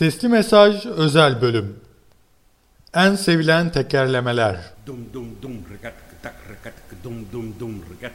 Sesli mesaj özel bölüm. En sevilen tekerlemeler. Dum dum dum regat tak dum dum dum regat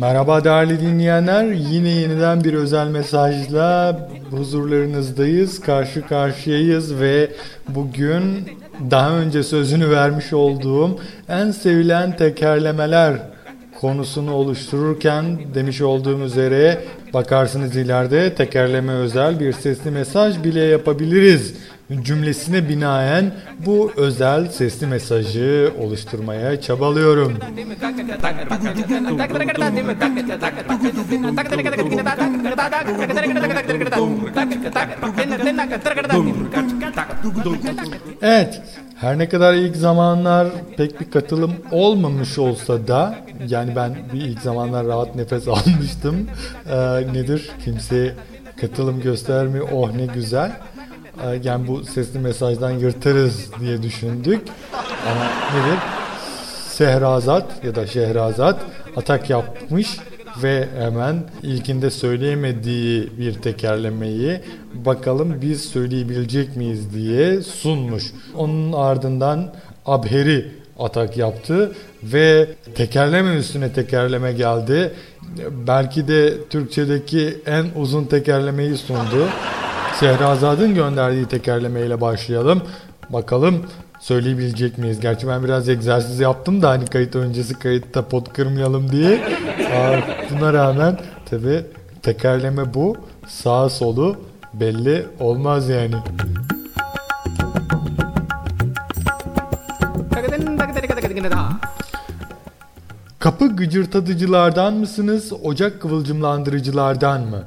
Merhaba değerli dinleyenler. Yine yeniden bir özel mesajla huzurlarınızdayız. Karşı karşıyayız ve bugün daha önce sözünü vermiş olduğum en sevilen tekerlemeler konusunu oluştururken demiş olduğum üzere bakarsınız ileride tekerleme özel bir sesli mesaj bile yapabiliriz cümlesine binaen bu özel sesli mesajı oluşturmaya çabalıyorum. Evet, her ne kadar ilk zamanlar pek bir katılım olmamış olsa da yani ben bir ilk zamanlar rahat nefes almıştım. Ee, nedir? Kimse katılım göstermiyor. Oh ne güzel. Ee, yani bu sesli mesajdan yırtarız diye düşündük. Ama nedir? Sehrazat ya da Şehrazat atak yapmış ve hemen ilkinde söyleyemediği bir tekerlemeyi bakalım biz söyleyebilecek miyiz diye sunmuş. Onun ardından Abheri atak yaptı ve tekerleme üstüne tekerleme geldi. Belki de Türkçedeki en uzun tekerlemeyi sundu. Şehrazat'ın gönderdiği tekerlemeyle başlayalım. Bakalım söyleyebilecek miyiz? Gerçi ben biraz egzersiz yaptım da hani kayıt öncesi kayıtta pot kırmayalım diye. Aa, buna rağmen tabi tekerleme bu. Sağ solu belli olmaz yani. Kapı gıcırtatıcılardan mısınız? Ocak kıvılcımlandırıcılardan mı?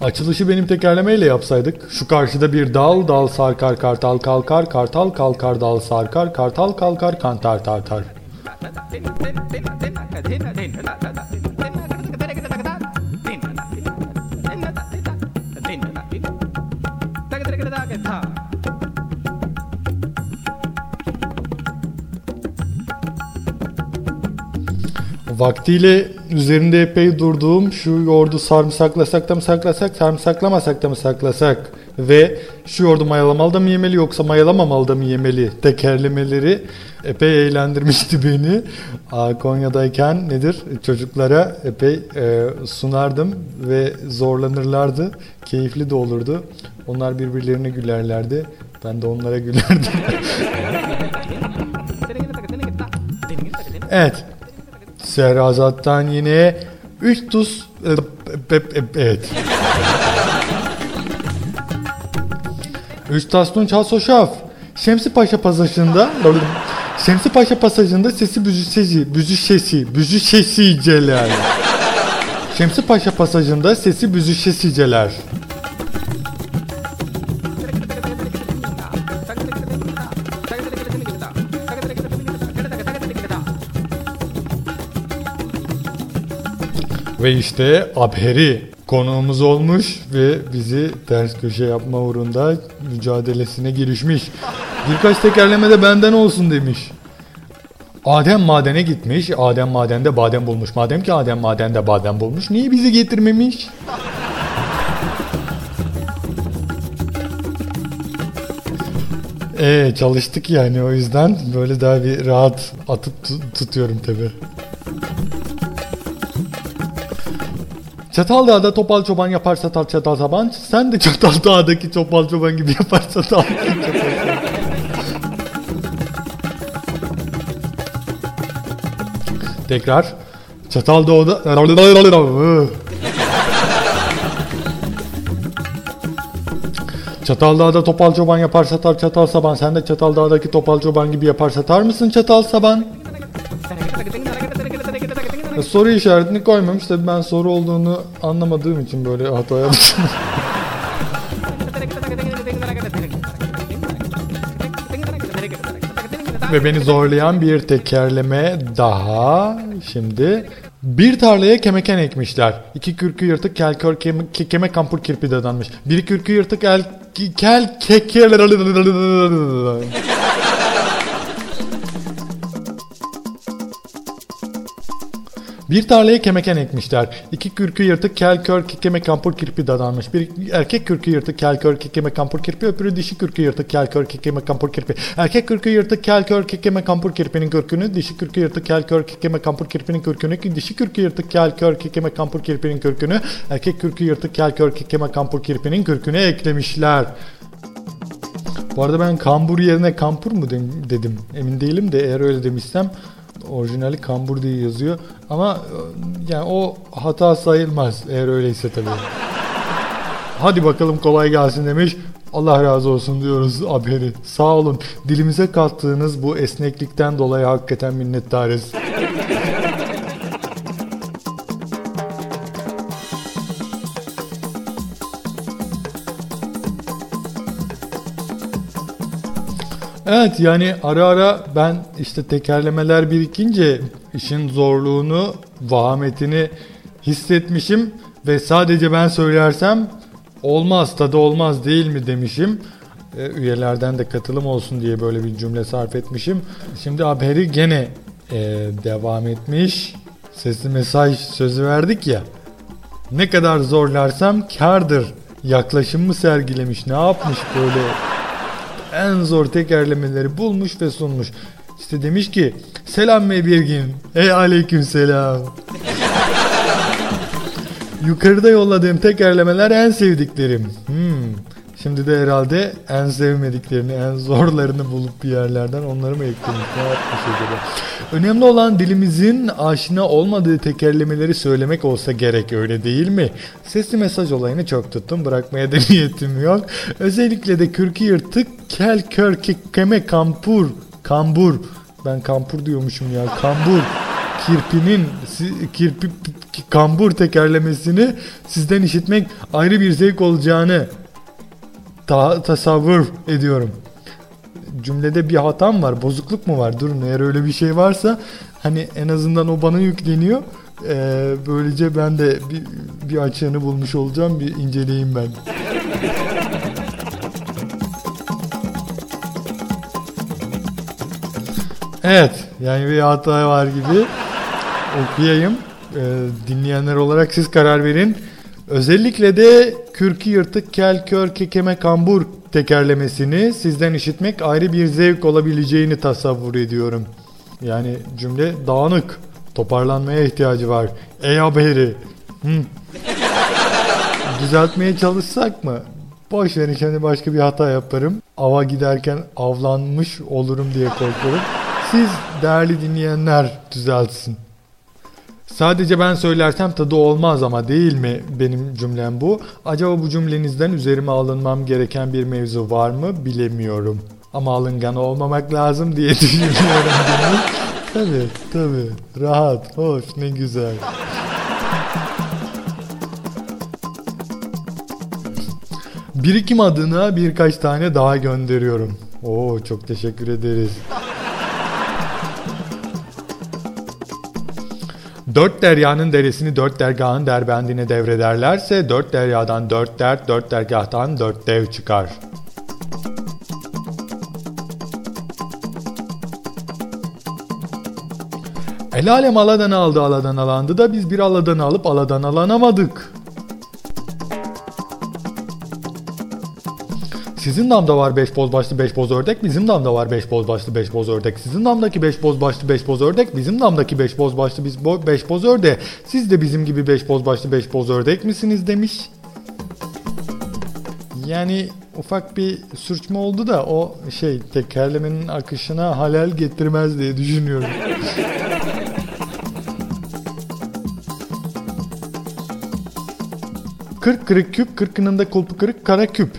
Açılışı benim tekerlemeyle yapsaydık. Şu karşıda bir dal, dal sarkar, kartal kalkar, kartal kalkar, dal sarkar, kartal kalkar, kantar tartar. Vaktiyle üzerinde epey durduğum şu yoğurdu sarımsaklasak da mı saklasak, sarımsaklamasak da mı saklasak ve şu yoğurdu mayalamalı da mı yemeli yoksa mayalamamalı da mı yemeli tekerlemeleri epey eğlendirmişti beni. Konya'dayken nedir çocuklara epey e, sunardım ve zorlanırlardı. Keyifli de olurdu. Onlar birbirlerine gülerlerdi. Ben de onlara gülerdim. evet. Serrazat'tan yine 3 tuz evet. 3 tasnun çal soşaf. Şemsi Paşa pasajında Şemsi Paşa pasajında sesi büzüşesi, büzüşesi, büzüşesiceler. Şemsi Paşa pasajında sesi büzüşesiceler. Ve işte Abheri konuğumuz olmuş ve bizi ters köşe yapma uğrunda mücadelesine girişmiş. Birkaç tekerleme de benden olsun demiş. Adem madene gitmiş. Adem madende badem bulmuş. Madem ki Adem madende badem bulmuş. Niye bizi getirmemiş? Ee, çalıştık yani o yüzden böyle daha bir rahat atıp tutuyorum tabi. Çataldağ'da topal çoban yapar satar çatal saban. Sen de Çataldağ'daki topal çoban gibi yapar satar. Tekrar. Çataldağ'da... Çataldağ'da topal çoban yapar satar çatal saban. Sen de Çataldağ'daki topal çoban gibi yapar satar mısın çatal saban? soru işaretini koymamış. Tabii ben soru olduğunu anlamadığım için böyle hata yaptım. Ve beni zorlayan bir tekerleme daha şimdi. Bir tarlaya kemeken ekmişler. İki kürkü yırtık kel kör keme, keme kampur kirpi dadanmış. Bir kürkü yırtık el kel keker Bir tarlaya kemeken ekmişler. İki kürkü yırtık kel kör kekeme kampur kirpi dadanmış. Bir erkek kürkü yırtık kel kör kekeme kampur kirpi öbürü dişi kürkü yırtık kel kör kekeme kampur kirpi. Erkek kürkü yırtık kel kör kekeme kampur kirpinin kürkünü dişi kürkü yırtık kel kör kekeme kampur kirpinin kürkünü dişi kürkü yırtık kel kör kekeme kampur kirpinin kürkünü erkek kürkü yırtık kel kör kekeme kampur kirpinin kürküne eklemişler. Bu arada ben kambur yerine kampur mu dedim emin değilim de eğer öyle demişsem orijinali kambur diye yazıyor. Ama yani o hata sayılmaz eğer öyleyse tabii. Hadi bakalım kolay gelsin demiş. Allah razı olsun diyoruz haberi. Sağ olun. Dilimize kattığınız bu esneklikten dolayı hakikaten minnettarız. Evet yani ara ara ben işte tekerlemeler birikince işin zorluğunu, vahametini hissetmişim ve sadece ben söylersem olmaz tadı olmaz değil mi demişim. E, üyelerden de katılım olsun diye böyle bir cümle sarf etmişim. Şimdi haberi gene e, devam etmiş. Sesli mesaj sözü verdik ya. Ne kadar zorlarsam kardır. Yaklaşımı sergilemiş. Ne yapmış böyle en zor tekerlemeleri bulmuş ve sunmuş. İşte demiş ki selam Birgin. Ey aleyküm selam. Yukarıda yolladığım tekerlemeler en sevdiklerim. Hmm. Şimdi de herhalde en sevmediklerini, en zorlarını bulup bir yerlerden onları mı eklemiş? Ne yapmış acaba? Önemli olan dilimizin aşina olmadığı tekerlemeleri söylemek olsa gerek öyle değil mi? Sesli mesaj olayını çok tuttum. Bırakmaya da niyetim yok. Özellikle de kürkü yırtık kel kör keme kampur. Kambur. Ben kampur diyormuşum ya. Kambur kirpinin kirpi kambur tekerlemesini sizden işitmek ayrı bir zevk olacağını ta, tasavvur ediyorum. Cümlede bir hatam var, bozukluk mu var? Durun eğer öyle bir şey varsa hani en azından o bana yükleniyor. Ee, böylece ben de bir, bir açığını bulmuş olacağım. Bir inceleyeyim ben. Evet, yani bir hata var gibi okuyayım. Ee, dinleyenler olarak siz karar verin. Özellikle de kürkü yırtık kel kör kekeme kambur tekerlemesini sizden işitmek ayrı bir zevk olabileceğini tasavvur ediyorum. Yani cümle dağınık. Toparlanmaya ihtiyacı var. Ey haberi. Hı. Düzeltmeye çalışsak mı? Boş verin şimdi başka bir hata yaparım. Ava giderken avlanmış olurum diye korkuyorum. Siz değerli dinleyenler düzeltsin. Sadece ben söylersem tadı olmaz ama değil mi benim cümlem bu? Acaba bu cümlenizden üzerime alınmam gereken bir mevzu var mı bilemiyorum. Ama alıngan olmamak lazım diye düşünüyorum. tabii tabii rahat hoş ne güzel. Birikim adına birkaç tane daha gönderiyorum. Oo çok teşekkür ederiz. Dört deryanın deresini dört dergahın derbendine devrederlerse dört deryadan dört dert, dört dergahtan dört dev çıkar. El alem aladan aldı aladan alandı da biz bir aladan alıp aladan alanamadık. Sizin damda var 5 boz başlı 5 boz ördek. Bizim damda var 5 boz başlı 5 boz ördek. Sizin damdaki 5 boz başlı 5 boz ördek. Bizim damdaki 5 boz başlı 5 boz ördek. Siz de bizim gibi 5 boz başlı 5 boz ördek misiniz demiş. Yani ufak bir sürçme oldu da o şey tekerlemenin akışına halel getirmez diye düşünüyorum. Kırk kırık küp, kırkının da kulpu kırık kara küp.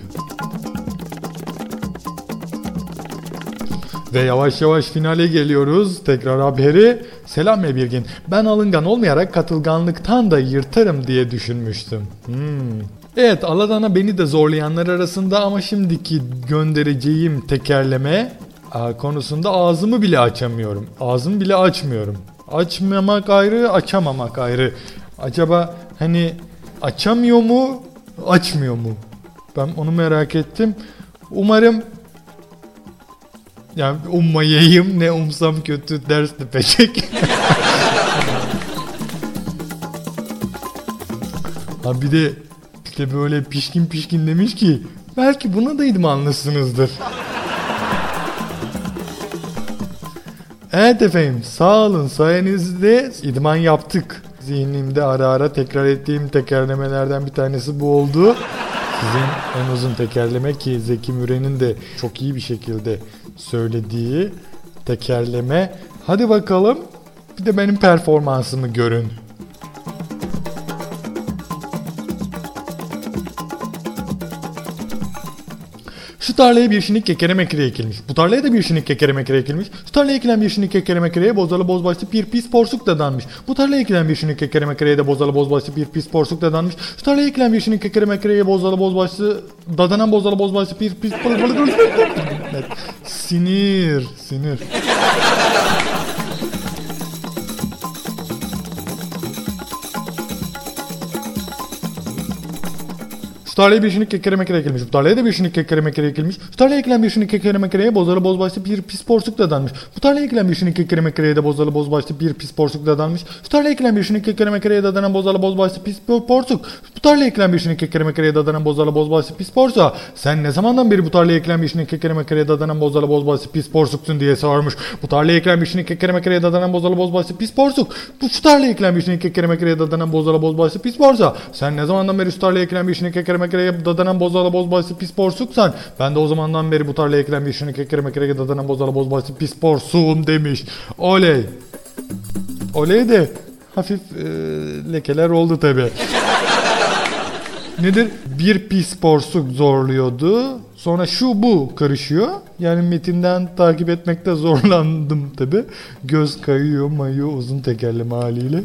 Ve yavaş yavaş finale geliyoruz. Tekrar haberi. Selam Ebirgin. Ben alıngan olmayarak katılganlıktan da yırtarım diye düşünmüştüm. Hmm. Evet Aladan'a beni de zorlayanlar arasında ama şimdiki göndereceğim tekerleme e, konusunda ağzımı bile açamıyorum. Ağzımı bile açmıyorum. Açmamak ayrı, açamamak ayrı. Acaba hani açamıyor mu, açmıyor mu? Ben onu merak ettim. Umarım yani ummayayım ne umsam kötü dersti peçek. ha bir de işte böyle pişkin pişkin demiş ki belki buna da idmanlısınızdır. Evet efendim sağ olun sayenizde idman yaptık. Zihnimde ara ara tekrar ettiğim tekerlemelerden bir tanesi bu oldu. Sizin en uzun tekerleme ki Zeki Müren'in de çok iyi bir şekilde söylediği tekerleme. Hadi bakalım bir de benim performansımı görün. Şu tarlaya bir şinik kekere mekere ekilmiş. Bu tarlaya da bir şinik kekere mekere ekilmiş. Şu tarlaya ekilen bir şinik kekere mekereye bozalı bozbaşlı bir pis porsuk dadanmış. Bu tarlaya ekilen bir şinik kekere mekereye de bozalı bozbaşlı bir pis porsuk dadanmış. Şu tarlaya ekilen bir şinik kekere mekereye bozalı bozbaşlı dadanan bozalı bozbaşlı bir pis. Sinir, sinir. Şu tarlaya bir şinik kekere mekere ekilmiş. Bu tarlaya da bir şinik kekere mekere ekilmiş. Şu tarlaya ekilen bir şinik kekere mekereye bozalı bozbaşlı bir pis porsuk dadanmış. Bu tarlaya ekilen bir şinik kekere mekereye de bozalı bozbaşlı bir pis porsuk dadanmış. Şu tarlaya ekilen bir şinik kekere mekereye dadanan bozalı bozbaşlı pis porsuk. Bu tarlaya ekilen bir şinik kekere mekereye dadanan bozalı bozbaşlı pis porsuğa. Sen ne zamandan beri bu tarlaya ekilen bir şinik kekere mekereye dadanan bozalı bozbaşlı pis porsuksun diye sormuş. Bu tarlaya ekilen bir şinik kekere mekereye dadanan bozalı bozbaşlı pis porsuk. Bu tarlaya ekilen bir şinik kekere mekereye dadanan bozalı bozbaşlı pis porsuğa. Sen ne zamandan beri tarlaya ekilen bir şinik kekere mekereye dadanan bozalı bozbaşlı pis porsuksan ben de o zamandan beri bu tarlaya ekilen bir şinik kekere mekereye dadanan bozalı bozbaşlı pis porsuğum demiş. Oley. Oley de hafif e, lekeler oldu tabi. Nedir? Bir pis porsuk zorluyordu. Sonra şu bu karışıyor. Yani metinden takip etmekte zorlandım tabi. Göz kayıyor mayıyor uzun tekerleme haliyle.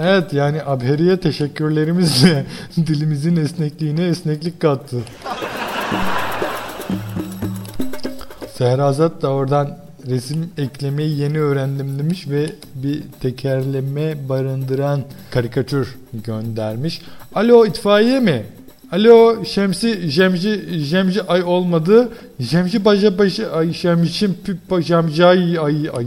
Evet yani Abheri'ye teşekkürlerimizle dilimizin esnekliğine esneklik kattı. Sehrazat da oradan resim eklemeyi yeni öğrendim demiş ve bir tekerleme barındıran karikatür göndermiş. Alo itfaiye mi? Alo Şemsi Jemci Jemci ay olmadı. Jemci başı başı ay Şemşim pip Jemci ay ay ay.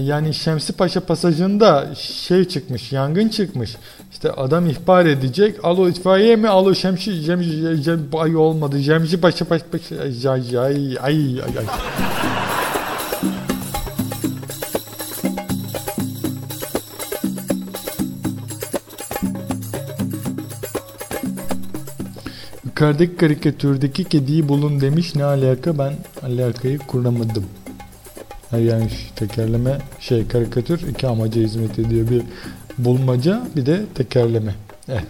Yani Şemsi Paşa pasajında şey çıkmış, yangın çıkmış. İşte adam ihbar edecek. Alo itfaiye mi? Alo Şemsi Cemci Cem ay olmadı. Cemci Paşa Paşa Paşa ay ay ay ay. ay. Yukarıdaki karikatürdeki kediyi bulun demiş. Ne alaka? Ben alakayı kuramadım. Yani tekerleme şey karikatür iki amaca hizmet ediyor. Bir bulmaca bir de tekerleme. Evet.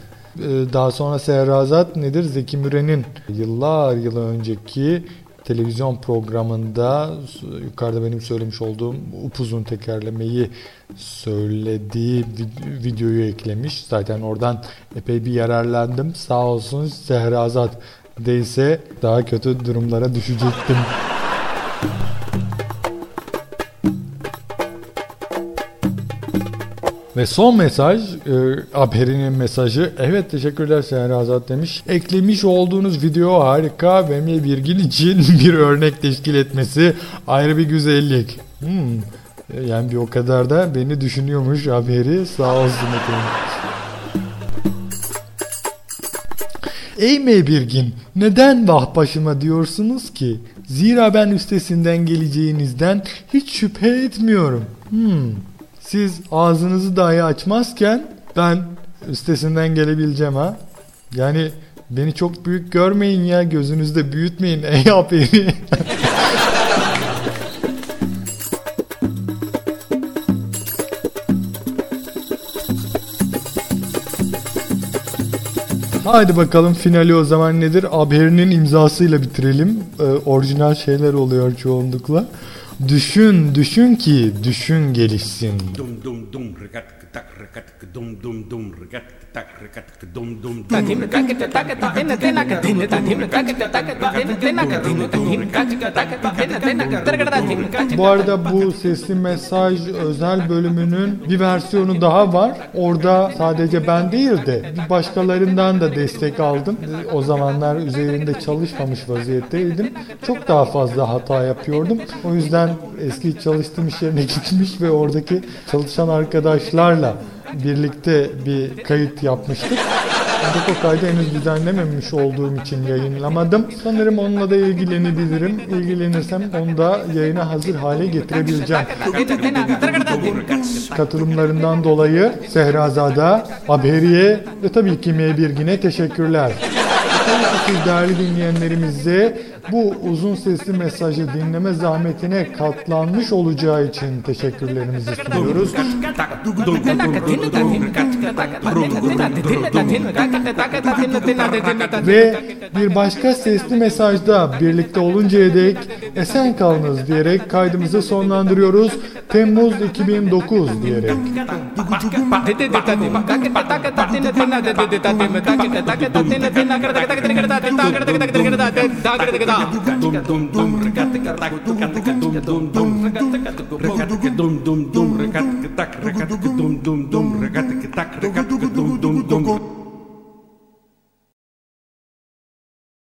Daha sonra Sehrazat nedir? Zeki Müren'in yıllar yıl önceki televizyon programında yukarıda benim söylemiş olduğum upuzun tekerlemeyi söylediği videoyu eklemiş. Zaten oradan epey bir yararlandım. Sağ olsun Sehrazat değilse daha kötü durumlara düşecektim. Ve son mesaj, e, Abheri'nin mesajı. Evet teşekkürler Sehrazat demiş. Eklemiş olduğunuz video harika ve Birgin için bir örnek teşkil etmesi ayrı bir güzellik. Hmm. Yani bir o kadar da beni düşünüyormuş Abheri. Sağ olsun efendim. Ey Birgin, neden vah başıma diyorsunuz ki? Zira ben üstesinden geleceğinizden hiç şüphe etmiyorum. Hmm. Siz ağzınızı dahi açmazken ben üstesinden gelebileceğim ha. Yani beni çok büyük görmeyin ya gözünüzde büyütmeyin ey aperi. Haydi bakalım finali o zaman nedir? Abher'in imzasıyla bitirelim. Ee, orijinal şeyler oluyor çoğunlukla. Düşün, düşün ki düşün gelişsin. dum dum dum regat Bu arada bu sesli mesaj özel bölümünün bir versiyonu daha var. Orada sadece ben değil de başkalarından da destek aldım. O zamanlar üzerinde çalışmamış vaziyetteydim. Çok daha fazla hata yapıyordum. O yüzden eski çalıştığım iş yerine gitmiş ve oradaki çalışan arkadaşlarla birlikte bir kayıt yapmıştık. Ancak o kaydı henüz düzenlememiş olduğum için yayınlamadım. Sanırım onunla da ilgilenebilirim. İlgilenirsem onu da yayına hazır hale getirebileceğim. Katılımlarından dolayı Sehrazada, Abheriye ve tabii ki M1 teşekkürler. Tabii ki değerli dinleyenlerimize bu uzun sesli mesajı dinleme zahmetine katlanmış olacağı için teşekkürlerimizi sunuyoruz. Ve bir başka sesli mesajda birlikte oluncaya dek esen kalınız diyerek kaydımızı sonlandırıyoruz. Temmuz 2009 diyerek. dum dum dum